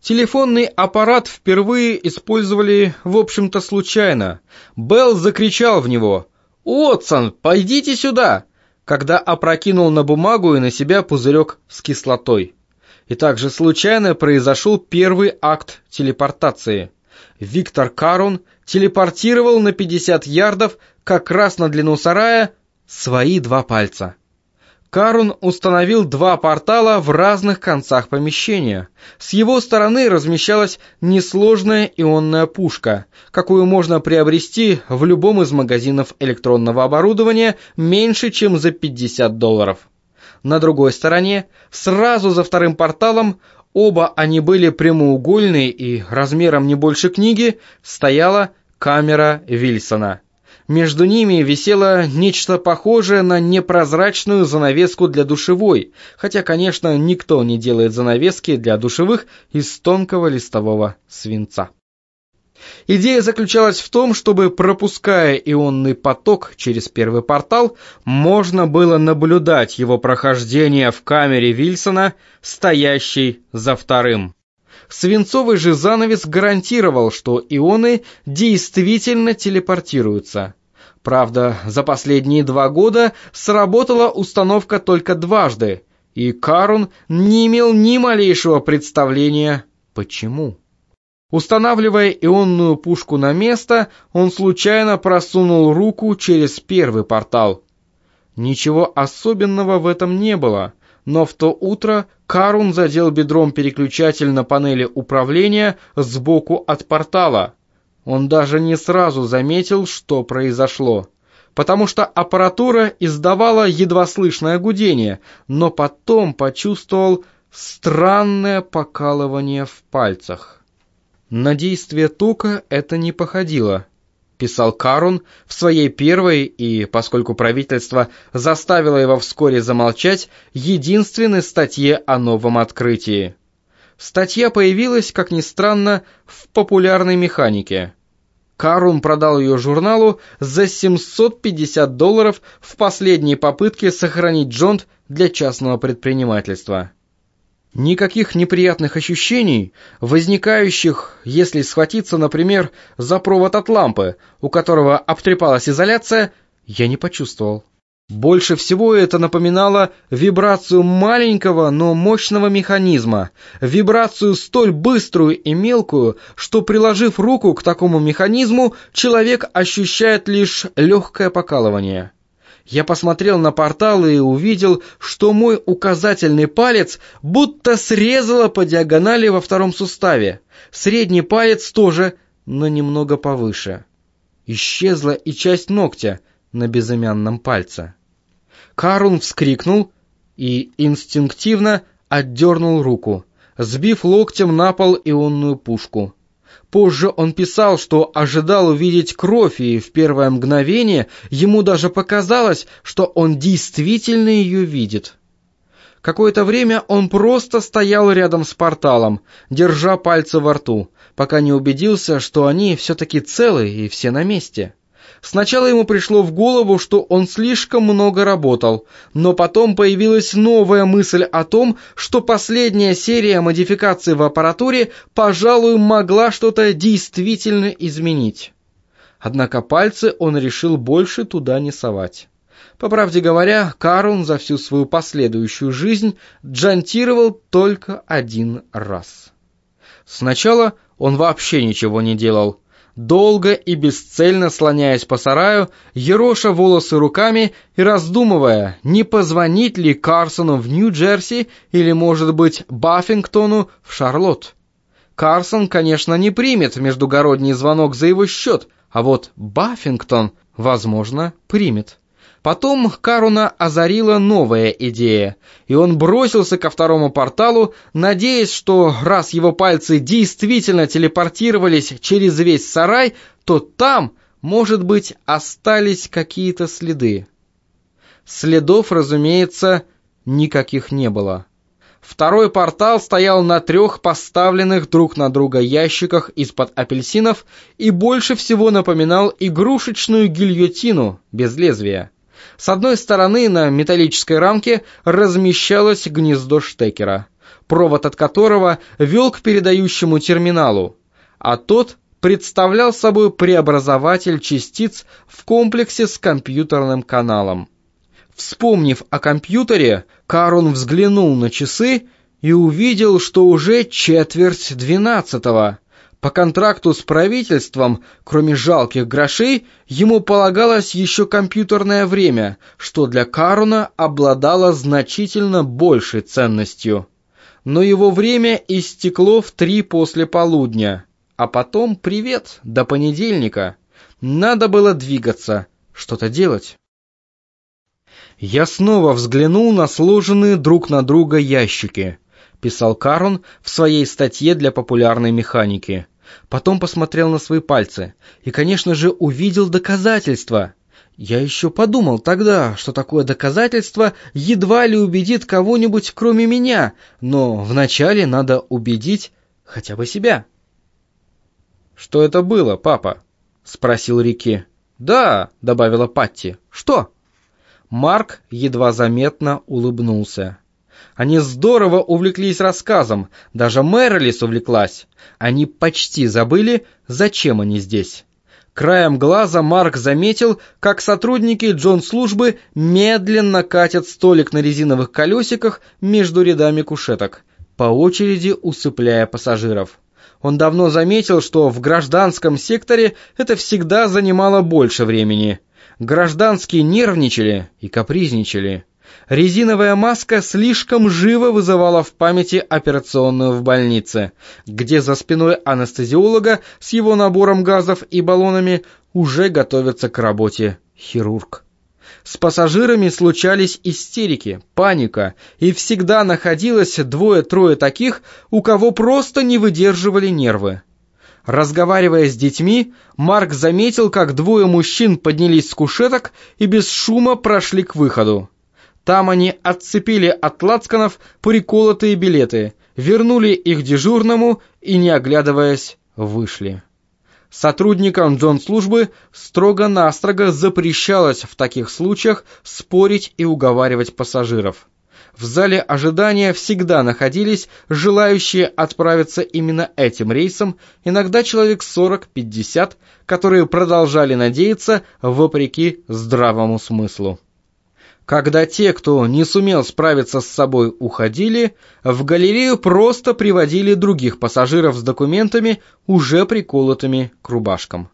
Телефонный аппарат впервые использовали, в общем-то, случайно. Белл закричал в него «Уотсон, пойдите сюда!» когда опрокинул на бумагу и на себя пузырек с кислотой. И также случайно произошел первый акт телепортации. Виктор Карун телепортировал на 50 ярдов как раз на длину сарая свои два пальца. Карун установил два портала в разных концах помещения. С его стороны размещалась несложная ионная пушка, какую можно приобрести в любом из магазинов электронного оборудования меньше, чем за 50 долларов. На другой стороне, сразу за вторым порталом, оба они были прямоугольные и размером не больше книги, стояла камера Вильсона. Между ними висело нечто похожее на непрозрачную занавеску для душевой, хотя, конечно, никто не делает занавески для душевых из тонкого листового свинца. Идея заключалась в том, чтобы, пропуская ионный поток через первый портал, можно было наблюдать его прохождение в камере Вильсона, стоящей за вторым. Свинцовый же занавес гарантировал, что ионы действительно телепортируются. Правда, за последние два года сработала установка только дважды, и Карун не имел ни малейшего представления, почему. Устанавливая ионную пушку на место, он случайно просунул руку через первый портал. Ничего особенного в этом не было — но в то утро Карун задел бедром переключатель на панели управления сбоку от портала. Он даже не сразу заметил, что произошло, потому что аппаратура издавала едва слышное гудение, но потом почувствовал странное покалывание в пальцах. На действие тока это не походило писал Карун в своей первой и, поскольку правительство заставило его вскоре замолчать, единственной статье о новом открытии. Статья появилась, как ни странно, в популярной механике. Карун продал ее журналу за 750 долларов в последней попытке сохранить джонт для частного предпринимательства. Никаких неприятных ощущений, возникающих, если схватиться, например, за провод от лампы, у которого обтрепалась изоляция, я не почувствовал. Больше всего это напоминало вибрацию маленького, но мощного механизма, вибрацию столь быструю и мелкую, что, приложив руку к такому механизму, человек ощущает лишь легкое покалывание. Я посмотрел на портал и увидел, что мой указательный палец будто срезало по диагонали во втором суставе. Средний палец тоже, но немного повыше. Исчезла и часть ногтя на безымянном пальце. Карун вскрикнул и инстинктивно отдернул руку, сбив локтем на пол ионную пушку. Позже он писал, что ожидал увидеть кровь, и в первое мгновение ему даже показалось, что он действительно ее видит. Какое-то время он просто стоял рядом с порталом, держа пальцы во рту, пока не убедился, что они все-таки целы и все на месте. Сначала ему пришло в голову, что он слишком много работал, но потом появилась новая мысль о том, что последняя серия модификаций в аппаратуре, пожалуй, могла что-то действительно изменить. Однако пальцы он решил больше туда не совать. По правде говоря, Карун за всю свою последующую жизнь джантировал только один раз. Сначала он вообще ничего не делал, долго и бесцельно слоняясь по сараю, ероша волосы руками и раздумывая, не позвонить ли Карсону в Нью-Джерси или, может быть, Баффингтону в Шарлотт. Карсон, конечно, не примет междугородний звонок за его счет, а вот Баффингтон, возможно, примет. Потом Каруна озарила новая идея, и он бросился ко второму порталу, надеясь, что раз его пальцы действительно телепортировались через весь сарай, то там, может быть, остались какие-то следы. Следов, разумеется, никаких не было. Второй портал стоял на трех поставленных друг на друга ящиках из-под апельсинов и больше всего напоминал игрушечную гильотину без лезвия. С одной стороны на металлической рамке размещалось гнездо штекера. провод от которого вел к передающему терминалу, а тот представлял собой преобразователь частиц в комплексе с компьютерным каналом. Вспомнив о компьютере, Карон взглянул на часы и увидел, что уже четверть двенадцатого. По контракту с правительством, кроме жалких грошей, ему полагалось еще компьютерное время, что для Карона обладало значительно большей ценностью. Но его время истекло в три после полудня. А потом привет, до понедельника. Надо было двигаться, что-то делать. Я снова взглянул на сложенные друг на друга ящики, писал Карон в своей статье для популярной механики. Потом посмотрел на свои пальцы и, конечно же, увидел доказательства. Я еще подумал тогда, что такое доказательство едва ли убедит кого-нибудь, кроме меня, но вначале надо убедить хотя бы себя. «Что это было, папа?» — спросил Рики. «Да», — добавила Патти. «Что?» Марк едва заметно улыбнулся. Они здорово увлеклись рассказом, даже Мэрилис увлеклась. Они почти забыли, зачем они здесь. Краем глаза Марк заметил, как сотрудники Джон-службы медленно катят столик на резиновых колесиках между рядами кушеток, по очереди усыпляя пассажиров. Он давно заметил, что в гражданском секторе это всегда занимало больше времени. Гражданские нервничали и капризничали. Резиновая маска слишком живо вызывала в памяти операционную в больнице, где за спиной анестезиолога с его набором газов и баллонами уже готовится к работе хирург. С пассажирами случались истерики, паника, и всегда находилось двое-трое таких, у кого просто не выдерживали нервы. Разговаривая с детьми, Марк заметил, как двое мужчин поднялись с кушеток и без шума прошли к выходу. Там они отцепили от лацканов приколотые билеты, вернули их дежурному и, не оглядываясь, вышли. Сотрудникам Джон-службы строго-настрого запрещалось в таких случаях спорить и уговаривать пассажиров. В зале ожидания всегда находились желающие отправиться именно этим рейсом, иногда человек 40-50, которые продолжали надеяться вопреки здравому смыслу. Когда те, кто не сумел справиться с собой, уходили, в галерею просто приводили других пассажиров с документами, уже приколотыми к рубашкам.